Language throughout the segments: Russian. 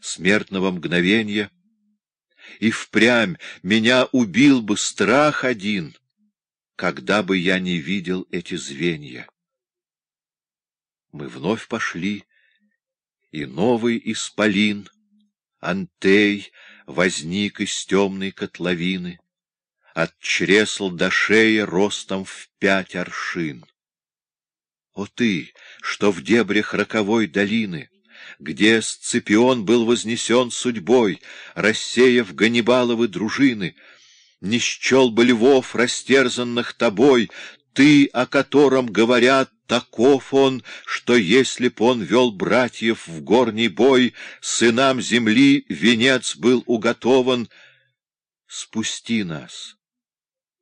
смертного мгновенья. И впрямь меня убил бы страх один, когда бы я не видел эти звенья. Мы вновь пошли, и новый исполин, Антей, возник из темной котловины, От чресл до шеи ростом в пять аршин. О ты, что в дебрях роковой долины, Где Сципион был вознесен судьбой, Рассеяв Ганнибаловы дружины, Не счел бы львов, растерзанных тобой, Ты, о котором говорят, таков он, что если б он вел братьев в горний бой, Сынам земли венец был уготован. Спусти нас,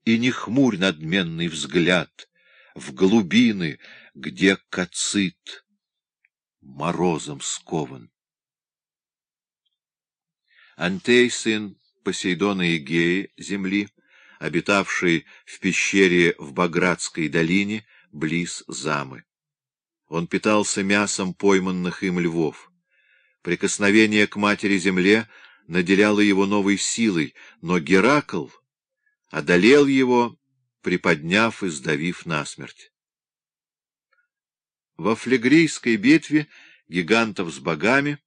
и не хмурь надменный взгляд В глубины, где кацит морозом скован. Антей, сын Посейдона и Геи, земли, обитавший в пещере в Багратской долине, близ Замы. Он питался мясом пойманных им львов. Прикосновение к матери-земле наделяло его новой силой, но Геракл одолел его, приподняв и сдавив насмерть. Во флегрийской битве гигантов с богами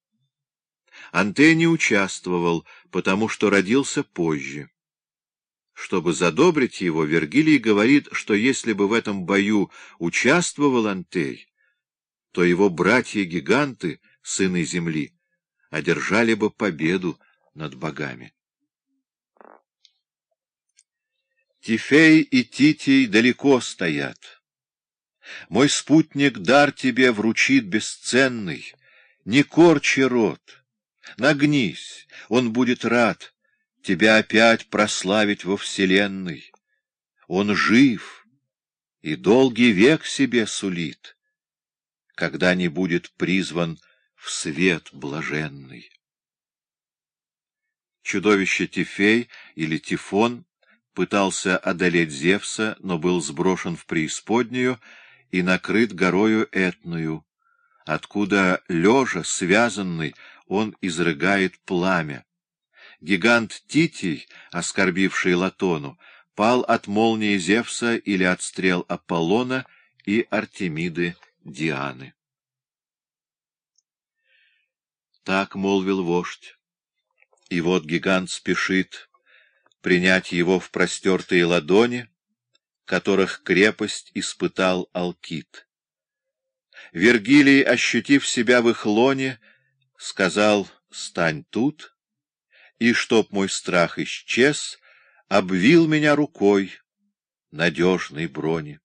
Антей не участвовал, потому что родился позже. Чтобы задобрить его, Вергилий говорит, что если бы в этом бою участвовал Антей, то его братья-гиганты, сыны земли, одержали бы победу над богами. Тифей и Титий далеко стоят. Мой спутник дар тебе вручит бесценный, не корчи рот, нагнись, он будет рад тебя опять прославить во вселенной. Он жив и долгий век себе сулит, когда не будет призван в свет блаженный. Чудовище Тифей или Тифон пытался одолеть Зевса, но был сброшен в преисподнюю и накрыт горою Этную, откуда, лежа, связанный, он изрыгает пламя. Гигант Титий, оскорбивший Латону, пал от молнии Зевса или от стрел Аполлона и Артемиды Дианы. Так молвил вождь. И вот гигант спешит принять его в простертые ладони, которых крепость испытал Алкит. Вергилий, ощутив себя в их лоне, сказал «Стань тут», и, чтоб мой страх исчез, обвил меня рукой надежной брони.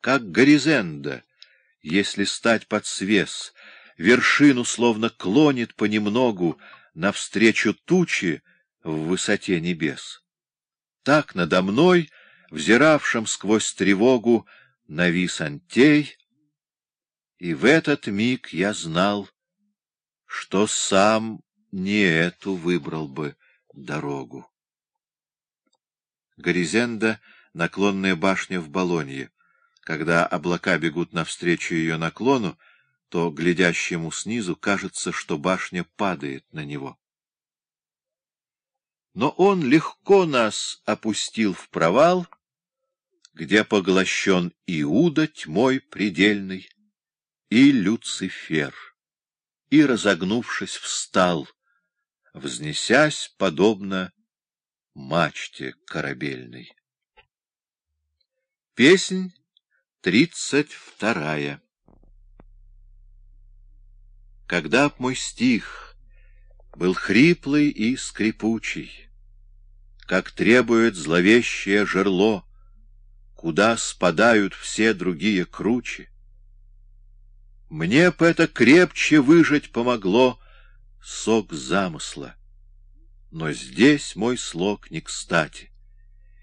Как горизенда, если стать под свес, вершину словно клонит понемногу навстречу тучи в высоте небес. Так надо мной, взиравшим сквозь тревогу, навис Антей, и в этот миг я знал, что сам не эту выбрал бы дорогу. Горизенда — наклонная башня в Болонье. Когда облака бегут навстречу ее наклону, то глядящему снизу кажется, что башня падает на него. Но он легко нас опустил в провал, где поглощен Иуда тьмой предельный и Люцифер, и, разогнувшись, встал — вознесясь, подобно мачте корабельной. Песнь тридцать вторая Когда б мой стих был хриплый и скрипучий, Как требует зловещее жерло, Куда спадают все другие кручи, Мне б это крепче выжить помогло — сок замысла. Но здесь мой слог не кстати,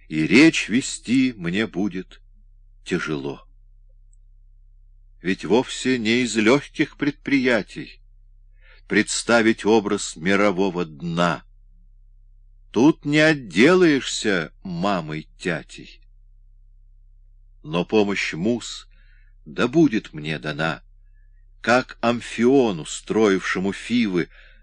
и речь вести мне будет тяжело. Ведь вовсе не из легких предприятий представить образ мирового дна. Тут не отделаешься мамой-тятей. Но помощь мус да будет мне дана, как Амфиону, строившему Фивы,